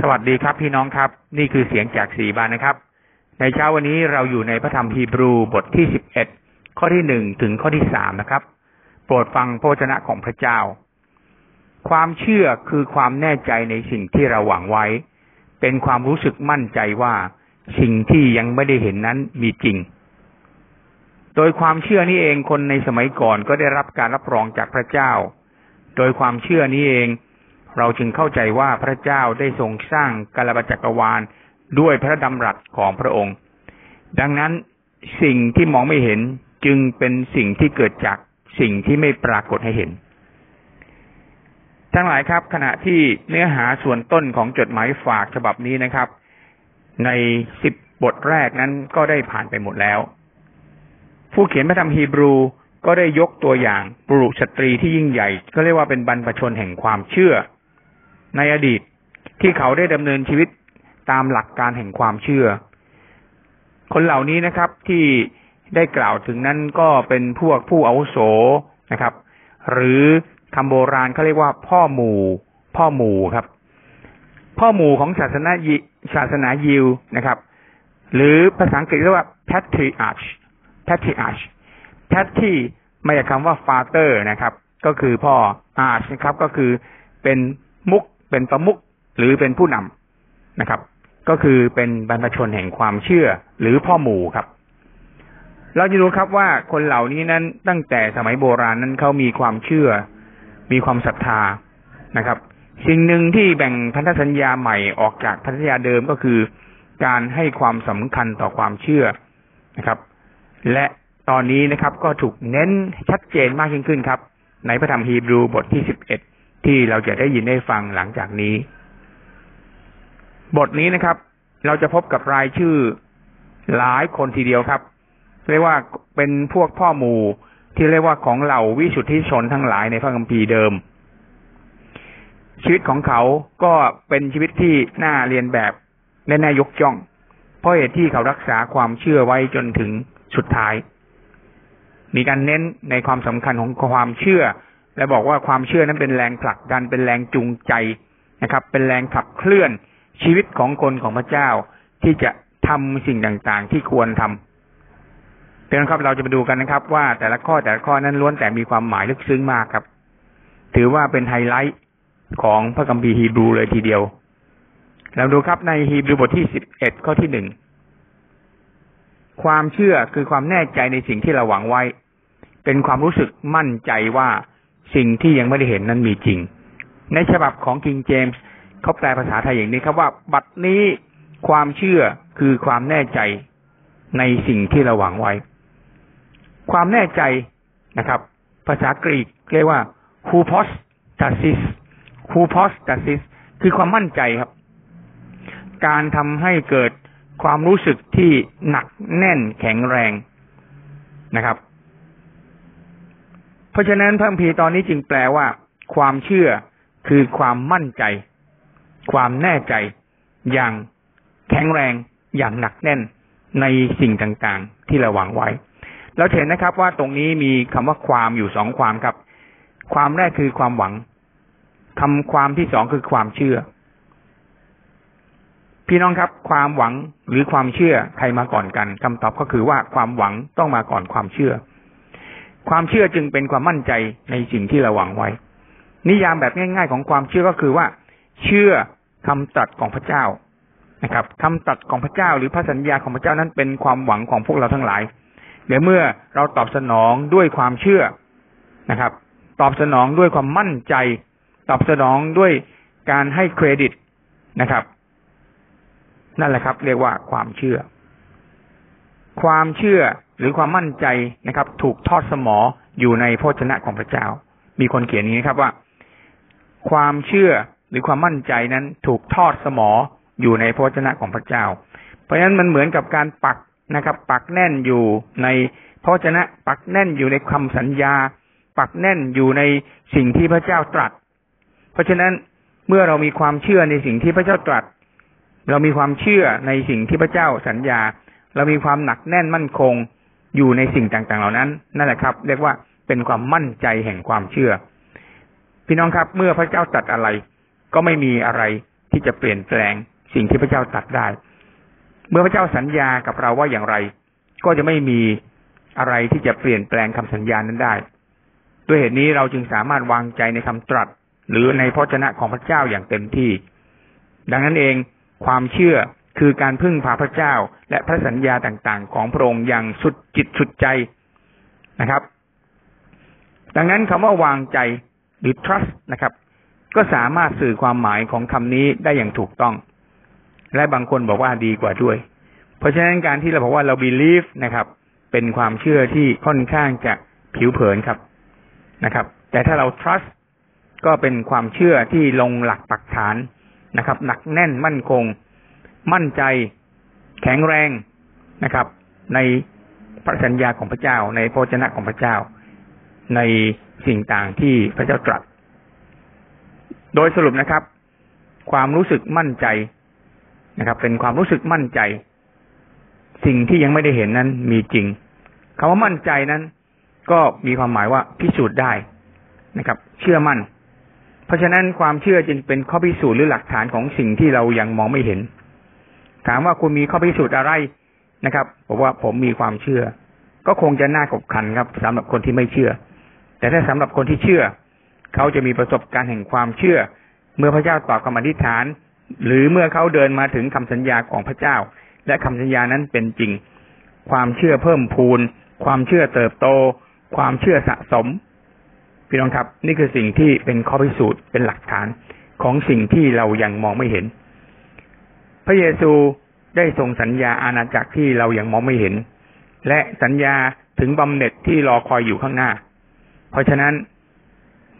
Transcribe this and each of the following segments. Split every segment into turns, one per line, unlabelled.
สวัสดีครับพี่น้องครับ นี่คือเสียงจากสีบานนะครับ ในเช้าวันนี้เราอยู่ในพระธรรมฮีบรูบทที่สิบเอ็ดข้อที่หนึ่งถึงข้อที่สามนะครับ โปรดฟังพระวจนะของพระเจ้า ความเชื่อคือความแน่ใจในสิ่งที่เราหวังไว้ เป็นความรู้สึกมั่นใจว่าสิ่งที่ยังไม่ได้เห็นนั้นมีจริง โดยความเชื่อนี้เองคนในสมัยก่อนก็ได้รับการรับรองจากพระเจ้า โดยความเชื่อนี้เอง เราจึงเข้าใจว่าพระเจ้าได้ทรงสร้างกาลบจักรวาลด้วยพระดำรัสของพระองค์ ดังนั้นสิ่งที่มองไม่เห็นจึงเป็นสิ่งที่เกิดจากสิ่งที่ไม่ปรากฏให้เห็น ทั้งหลายครับ ขณะที่เนื้อหาส่วนต้นของจดหมายฝากฉบับนี้นะครับ ในสิบบทแรกนั้นก็ได้ผ่านไปหมดแล้ว ผู้เขียนพระธรรมฮีบรูก็ได้ยกตัวอย่างบุรุษสตรีที่ยิ่งใหญ่ ก็เรียกว่าเป็นบรรพชนแห่งความเชื่อ ในอดีตที่เขาได้ดำเนินชีวิตตามหลักการแห่งความเชื่อ คนเหล่านี้นะครับ ที่ได้กล่าวถึงนั้นก็เป็นพวกผู้อาวุโสนะครับ หรือคำโบราณเขาเรียกว่าพ่อหมู่ พ่อหมู่ครับ พ่อหมู่ของศาสนายิศาสนายิวนะครับ หรือภาษาอังกฤษเรียกว่า patriarch patriarch patri มาจากคำว่า father นะครับ ก็คือพ่อ arch นะครับ ก็คือเป็นมุก เป็นประมุขหรือเป็นผู้นำนะครับ ก็คือเป็นบรรพชนแห่งความเชื่อหรือพ่อหมู่ครับ เราจะรู้ครับว่าคนเหล่านี้นั้นตั้งแต่สมัยโบราณนั้นเขามีความเชื่อ มีความศรัทธานะครับ สิ่งหนึ่งที่แบ่งพันธสัญญาใหม่ออกจากพันธสัญญาเดิมก็คือ การให้ความสำคัญต่อความเชื่อนะครับ และตอนนี้นะครับก็ถูกเน้นชัดเจนมากยิ่งขึ้นครับ ในพระธรรมฮีบรูบทที่สิบเอ็ด ที่เราจะได้ยินได้ฟังหลังจากนี้ บทนี้นะครับ เราจะพบกับรายชื่อหลายคนทีเดียวครับ เรียกว่าเป็นพวกพ่อหมู่ที่เรียกว่าของเหล่าวิสุทธิชนทั้งหลายในพระคัมภีร์เดิม ชีวิตของเขาก็เป็นชีวิตที่น่าเรียนแบบและน่ายกย่อง เพราะเหตุที่เขารักษาความเชื่อไว้จนถึงสุดท้าย มีการเน้นในความสำคัญของความเชื่อ และบอกว่าความเชื่อนั้นเป็นแรงผลักดันเป็นแรงจูงใจนะครับ เป็นแรงขับเคลื่อนชีวิตของคนของพระเจ้าที่จะทำสิ่งต่างๆ ที่ควรทำเป็นครับเราจะมาดูกันนะครับ ว่าแต่ละข้อแต่ละข้อนั้นล้วนแต่มีความหมายลึกซึ้งมากครับ ถือว่าเป็นไฮไลท์ของพระคัมภีร์ฮีบรูเลยทีเดียวเราดูครับในฮีบรูบทที่สิบเอ็ดข้อที่หนึ่งความเชื่อคือความแน่ใจในสิ่งที่เราหวังไว้ เป็นความรู้สึกมั่นใจว่า สิ่งที่ยังไม่ได้เห็นนั้นมีจริง ในฉบับของคิงเจมส์เขาแปลภาษาไทยอย่างนี้ครับว่า บัดนี้ความเชื่อคือความแน่ใจในสิ่งที่เราหวังไว้ ความแน่ใจนะครับ ภาษากรีกเรียกว่า hupostasis hupostasis คือความมั่นใจครับ การทำให้เกิดความรู้สึกที่หนักแน่นแข็งแรงนะครับ เพราะฉะนั้นพระคัมภีร์ตอนนี้จึงแปลว่า ความเชื่อคือความมั่นใจ ความแน่ใจ อย่างแข็งแรงอย่างหนักแน่นในสิ่งต่างๆ ที่เราหวังไว้ เราเห็นนะครับว่าตรงนี้มีคำว่าความอยู่สองความครับ ความแรกคือความหวังคำความที่สองคือความเชื่อ พี่น้องครับ ความหวังหรือความเชื่อใครมาก่อนกันคำตอบก็คือว่าความหวังต้องมาก่อนความเชื่อ ความเชื่อจึงเป็นความมั่นใจในสิ่งที่เราหวังไว้ นิยามแบบง่าย ๆ ของความเชื่อก็คือว่า เชื่อคำตัดของพระเจ้านะครับคำตัดของพระเจ้า หรือพระสัญญาของพระเจ้านั้นเป็นความหวังของพวกเราทั้งหลายเดี๋ยวเมื่อเราตอบสนองด้วยความเชื่อนะครับ ตอบสนองด้วยความมั่นใจ ตอบสนองด้วยการให้เครดิตนะครับ นั่นแหละครับ เรียกว่าความเชื่อ ความเชื่อ หรือความมั่นใจนะครับ ถูกทอดสมออยู่ในพระชนะของพระเจ้า มีคนเขียนอย่างนี้ครับว่า ความเชื่อหรือความมั่นใจนั้นถูกทอดสมออยู่ในพระชนะของพระเจ้า เพราะฉะนั้นมันเหมือนกับการปักนะครับ ปักแน่นอยู่ในพระชนะ ปักแน่นอยู่ในคำสัญญา ปักแน่นอยู่ในสิ่งที่พระเจ้าตรัส เพราะฉะนั้นเมื่อเรามีความเชื่อในสิ่งที่พระเจ้าตรัส เรามีความเชื่อในสิ่งที่พระเจ้าสัญญา เรามีความหนักแน่นมั่นคง อยู่ในสิ่งต่างๆ เหล่านั้น นั่นแหละครับ เรียกว่าเป็นความมั่นใจแห่งความเชื่อ พี่น้องครับ เมื่อพระเจ้าตรัสอะไร ก็ไม่มีอะไรที่จะเปลี่ยนแปลงสิ่งที่พระเจ้าตัดได้ เมื่อพระเจ้าสัญญากับเราว่าอย่างไร ก็จะไม่มีอะไรที่จะเปลี่ยนแปลงคำสัญญานั้นได้ ด้วยเหตุนี้เราจึงสามารถวางใจในคำตรัส หรือในพระชนะของพระเจ้าอย่างเต็มที่ ดังนั้นเองความเชื่อ คือการพึ่งพาพระเจ้า และพระสัญญาต่างๆ ของพระองค์อย่างสุดจิตสุดใจนะครับ ดังนั้นคำว่าวางใจหรือ trust นะครับ ก็สามารถสื่อความหมายของคำนี้ได้อย่างถูกต้อง และบางคนบอกว่าดีกว่าด้วย เพราะฉะนั้นการที่เราบอกว่าเรา believe นะครับ เป็นความเชื่อที่ค่อนข้างจะผิวเผินครับนะครับ แต่ถ้าเรา trust ก็เป็นความเชื่อที่ลงหลักปักฐานนะครับ หนักแน่นมั่นคง มั่นใจ แข็งแรงนะครับ ในพระสัญญาของพระเจ้า ในพระชนะของพระเจ้า ในสิ่งต่างที่พระเจ้าตรัส โดยสรุปนะครับ ความรู้สึกมั่นใจนะครับ เป็นความรู้สึกมั่นใจ สิ่งที่ยังไม่ได้เห็นนั้นมีจริงคำว่ามั่นใจนั้น ก็มีความหมายว่าพิสูจน์ได้นะครับ เชื่อมั่น เพราะฉะนั้นความเชื่อจึงเป็นข้อพิสูจน์หรือหลักฐานของสิ่งที่เรายังมองไม่เห็น ถามว่าคุณมีข้อพิสูจน์อะไรนะครับบอกว่าผมมีความเชื่อ ก็คงจะน่ากบขันครับสำหรับคนที่ไม่เชื่อ แต่ถ้าสำหรับคนที่เชื่อ เขาจะมีประสบการณ์แห่งความเชื่อ เมื่อพระเจ้าตอบคำอธิษฐาน หรือเมื่อเขาเดินมาถึงคำสัญญาของพระเจ้า และคำสัญญานั้นเป็นจริง ความเชื่อเพิ่มพูน ความเชื่อเติบโต ความเชื่อสะสมพี่น้องครับ นี่คือสิ่งที่เป็นข้อพิสูจน์เป็นหลักฐานของสิ่งที่เรายังมองไม่เห็น พระเยซูได้ทรงสัญญาอาณาจักรที่เรายังมองไม่เห็น และสัญญาถึงบำเหน็จที่รอคอยอยู่ข้างหน้า เพราะฉะนั้น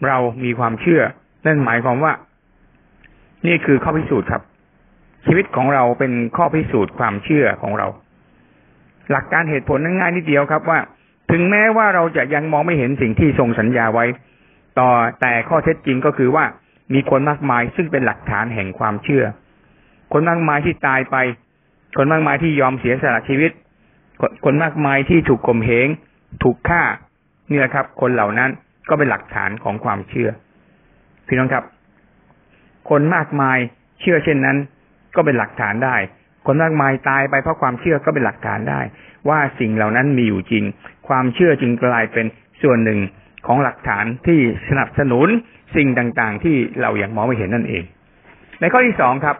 เรามีความเชื่อ นั่นหมายความว่า นี่คือข้อพิสูจน์ครับ ชีวิตของเราเป็นข้อพิสูจน์ความเชื่อของเรา หลักการเหตุผลง่ายนิดเดียวครับว่า ถึงแม้ว่าเราจะยังมองไม่เห็นสิ่งที่ทรงสัญญาไว้ ต่อแต่ข้อเท็จจริงก็คือว่ามีคนมากมายซึ่งเป็นหลักฐานแห่งความเชื่อ คนมากมายที่ตายไป คนมากมายที่ยอมเสียสละชีวิต คนมากมายที่ถูกข่มเหงถูกฆ่านี่แหละครับ คนเหล่านั้นก็เป็นหลักฐานของความเชื่อ พี่น้องครับ คนมากมายเชื่อเช่นนั้น ก็เป็นหลักฐานได้ คนมากมายตายไปเพราะความเชื่อก็เป็นหลักฐานได้ ว่าสิ่งเหล่านั้นมีอยู่จริง ความเชื่อจึงกลายเป็นส่วนหนึ่งของหลักฐานที่สนับสนุนสิ่งต่างๆ ที่เราอยัางมองไม่เห็นนั่นเอง ในข้อที่สองครับ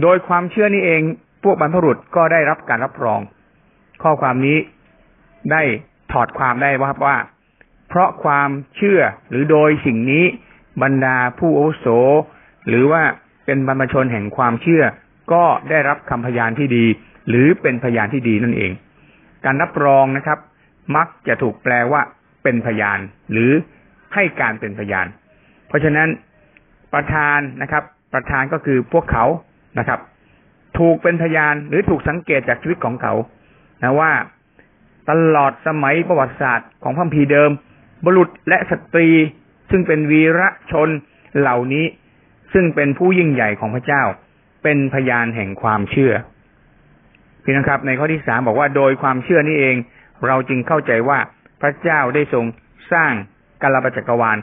โดยความเชื่อนี้เองพวกบรรพบุรุษก็ได้รับการรับรอง ข้อความนี้ได้ถอดความได้ว่าว่า เพราะความเชื่อหรือโดยสิ่งนี้บรรดาผู้โอโส หรือว่าเป็นบรรพชนแห่งความเชื่อ ก็ได้รับคำพยานที่ดี หรือเป็นพยานที่ดีนั่นเอง การรับรองนะครับ มักจะถูกแปลว่าเป็นพยาน หรือให้การเป็นพยาน เพราะฉะนั้นประธานนะครับ ประธานก็คือพวกเขา นะครับ ถูกเป็นพยานหรือถูกสังเกตจากชีวิตของเขานะว่าตลอดสมัยประวัติศาสตร์ของพัมพีเดิม บุรุษและสตรีซึ่งเป็นวีรชนเหล่านี้ ซึ่งเป็นผู้ยิ่งใหญ่ของพระเจ้า เป็นพยานแห่งความเชื่อพี่นะครับ ในข้อที่สามบอกว่าโดยความเชื่อนี้เอง เราจึงเข้าใจว่าพระเจ้าได้ทรงสร้างกาลปจักรวาล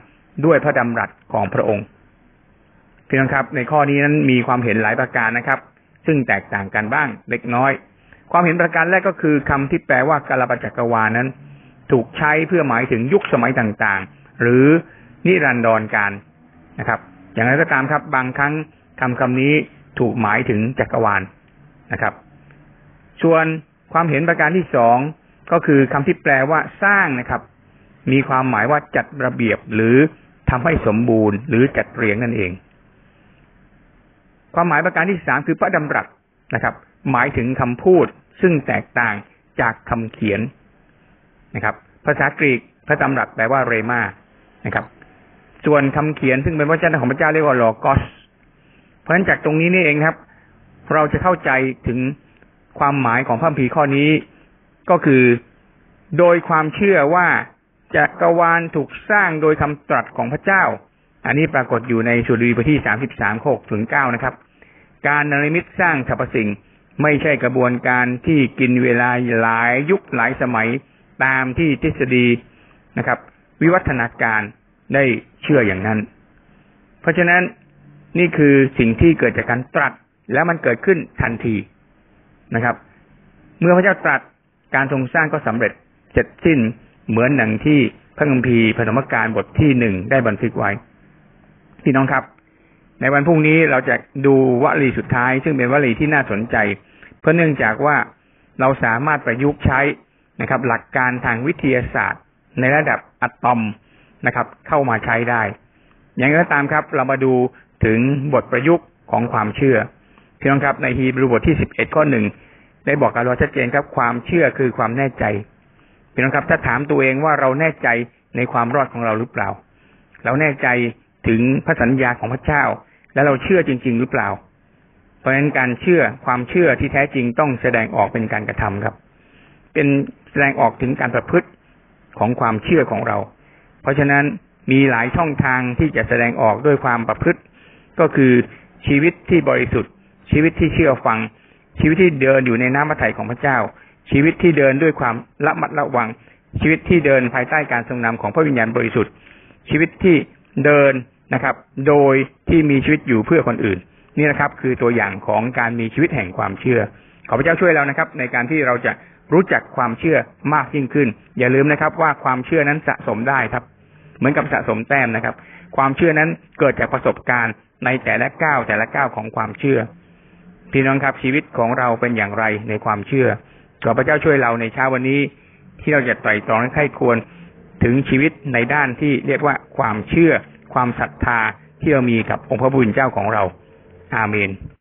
ด้วยพระดำรัสของพระองค์ พี่นะครับ ในข้อนี้นั้นมีความเห็นหลายประการนะครับ ซึ่งแตกต่างกันบ้างเล็กน้อย ความเห็นประการแรกก็คือคำที่แปลว่ากาลปจักรวาลนั้น ถูกใช้เพื่อหมายถึงยุคสมัยต่างๆ หรือนิรันดรการนะครับ อย่างไรก็ตามครับ บางครั้งคำคำนี้ถูกหมายถึงจักรวาลนะครับ ส่วนความเห็นประการที่สองก็คือคำที่แปลว่าสร้างนะครับ มีความหมายว่าจัดระเบียบหรือทำให้สมบูรณ์ หรือจัดเรียงนั่นเอง ความหมายประการที่สามคือพระดำรัสนะครับ หมายถึงคำพูดซึ่งแตกต่างจากคำเขียนนะครับ ภาษากรีกพระดำรัสแปลว่าเรมานะครับ ส่วนคำเขียนซึ่งเป็นพระเจ้าของพระเจ้าเรียกว่าโลกอส เพราะฉะนั้นจากตรงนี้นี่เองครับ เราจะเข้าใจถึงความหมายของพระพีข้อนี้ก็คือโดยความเชื่อว่าจักรวาลถูกสร้างโดยคำตรัสของพระเจ้า อันนี้ปรากฏอยู่ในสุดีบทที่สามสิบสามหกถึงเก้านะครับ การนริมิตสร้างสรรพสิ่ง ไม่ใช่กระบวนการที่กินเวลาหลายยุคหลายสมัยตามที่ทฤษฎีนะครับ วิวัฒนาการได้เชื่ออย่างนั้น เพราะฉะนั้นนี่คือสิ่งที่เกิดจากการตรัสแล้วมันเกิดขึ้นทันทีนะครับ เมื่อพระเจ้าตรัสการทรงสร้างก็สำเร็จเสร็จสิ้นเหมือนหนังที่พระคัมภีร์พนมการบทที่หนึ่งได้บันทึกไว้ พี่น้องครับ ในวันพรุ่งนี้เราจะดูวลีสุดท้าย ซึ่งเป็นวลีที่น่าสนใจ เพราะเนื่องจากว่าเราสามารถประยุกต์ใช้นะครับ หลักการทางวิทยาศาสตร์ ในระดับอะตอมนะครับ เข้ามาใช้ได้ อย่างไรก็ตามครับ เรามาดูถึงบทประยุกต์ของความเชื่อพี่น้องครับในฮีบรูบทที่สิบเอ็ดข้อหนึ่งได้บอกกับเราชัดเจนครับ ความเชื่อคือความแน่ใจพี่น้องครับถ้าถามตัวเองว่าเราแน่ใจในความรอดของเราหรือเปล่า เราแน่ใจ ถึงพระสัญญาของพระเจ้า และเราเชื่อจริง ๆ หรือเปล่า เพราะฉะนั้นการเชื่อความเชื่อที่แท้จริงต้องแสดงออกเป็นการกระทำครับ เป็นแสดงออกถึงการประพฤติของความเชื่อของเรา เพราะฉะนั้นมีหลายช่องทางที่จะแสดงออกด้วยความประพฤติ ก็คือชีวิตที่บริสุทธิ์ ชีวิตที่เชื่อฟัง ชีวิตที่เดินอยู่ในน้ำพระทัยของพระเจ้า ชีวิตที่เดินด้วยความละมัดระวัง ชีวิตที่เดินภายใต้การทรงนำของพระวิญญาณบริสุทธิ์ ชีวิตที่ เดินนะครับ โดยที่มีชีวิตอยู่เพื่อคนอื่น นี่นะครับ คือตัวอย่างของการมีชีวิตแห่งความเชื่อ ขอพระเจ้าช่วยเรานะครับ ในการที่เราจะรู้จักความเชื่อมากยิ่งขึ้น อย่าลืมนะครับ ว่าความเชื่อนั้นสะสมได้ครับ เหมือนกับสะสมแต้มนะครับ ความเชื่อนั้นเกิดจากประสบการณ์ในแต่ละก้าวแต่ละก้าวของความเชื่อ พี่น้องครับชีวิตของเราเป็นอย่างไรในความเชื่อขอพระเจ้าช่วยเราในเช้าวันนี้ ที่เราจะไตร่ตรองและไข้ควร ถึงชีวิตในด้านที่เรียกว่าความเชื่อความศรัทธาที่เรามีกับองค์พระบุญเจ้าของเรา อาเมน